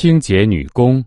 清洁女工。